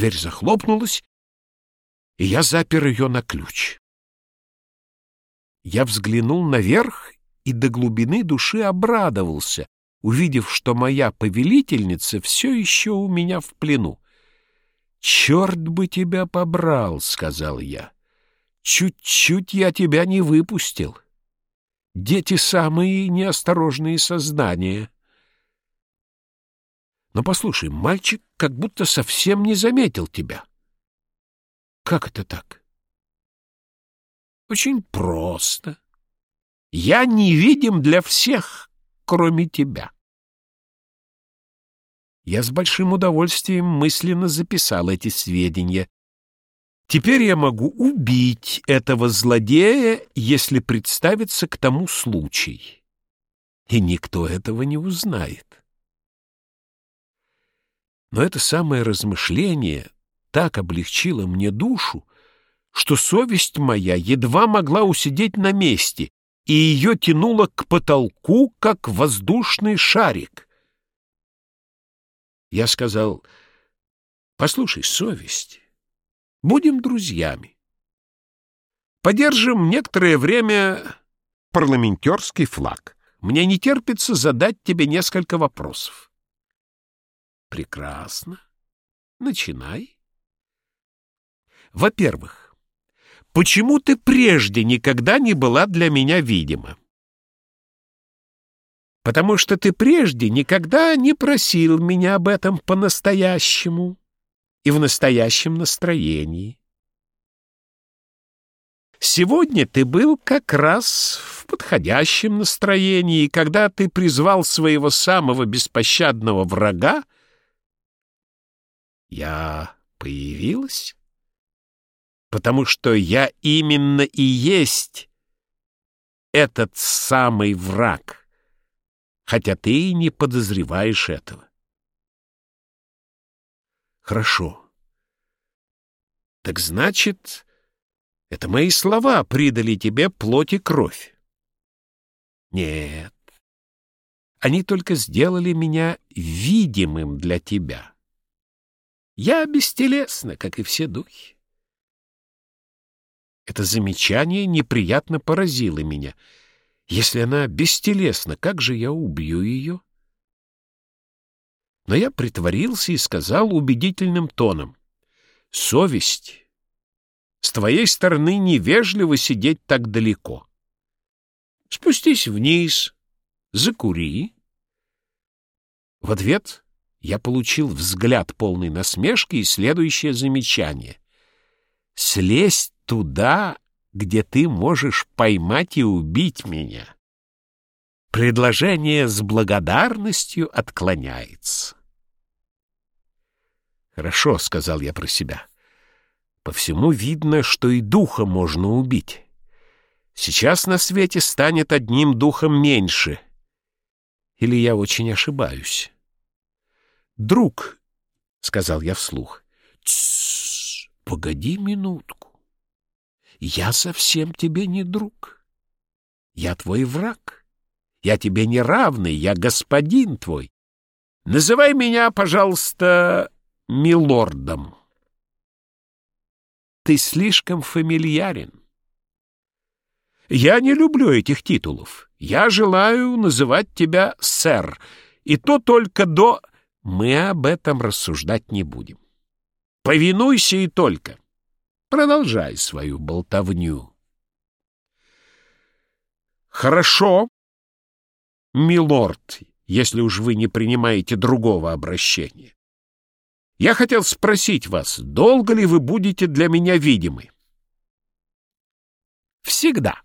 Дверь захлопнулась, и я запер ее на ключ. Я взглянул наверх и до глубины души обрадовался, увидев, что моя повелительница все еще у меня в плену. «Черт бы тебя побрал!» — сказал я. «Чуть-чуть я тебя не выпустил. Дети — самые неосторожные создания». Но послушай, мальчик как будто совсем не заметил тебя. Как это так? Очень просто. Я невидим для всех, кроме тебя. Я с большим удовольствием мысленно записал эти сведения. Теперь я могу убить этого злодея, если представится к тому случай. И никто этого не узнает. Но это самое размышление так облегчило мне душу, что совесть моя едва могла усидеть на месте, и ее тянуло к потолку, как воздушный шарик. Я сказал, «Послушай, совесть, будем друзьями. Подержим некоторое время парламентерский флаг. Мне не терпится задать тебе несколько вопросов». «Прекрасно. Начинай». «Во-первых, почему ты прежде никогда не была для меня видима?» потому что ты прежде никогда не просил меня об этом по-настоящему и в настоящем настроении. Сегодня ты был как раз в подходящем настроении, когда ты призвал своего самого беспощадного врага, я появилась, потому что я именно и есть этот самый враг хотя ты и не подозреваешь этого. Хорошо. Так значит, это мои слова придали тебе плоть и кровь. Нет. Они только сделали меня видимым для тебя. Я бестелесна, как и все духи. Это замечание неприятно поразило меня — если она бестелесна, как же я убью ее? Но я притворился и сказал убедительным тоном. Совесть. С твоей стороны невежливо сидеть так далеко. Спустись вниз, закури. В ответ я получил взгляд полный насмешки и следующее замечание. Слезть туда где ты можешь поймать и убить меня. Предложение с благодарностью отклоняется. «Хорошо», — сказал я про себя. «По всему видно, что и духа можно убить. Сейчас на свете станет одним духом меньше. Или я очень ошибаюсь?» «Друг», — сказал я вслух, — «тссс, погоди минутку. Я совсем тебе не друг. Я твой враг. Я тебе не равный, я господин твой. Называй меня, пожалуйста, милордом. Ты слишком фамильярен. Я не люблю этих титулов. Я желаю называть тебя сэр, и то только до... Мы об этом рассуждать не будем. Повинуйся и только. Продолжай свою болтовню. Хорошо, милорд, если уж вы не принимаете другого обращения. Я хотел спросить вас, долго ли вы будете для меня видимы? Всегда.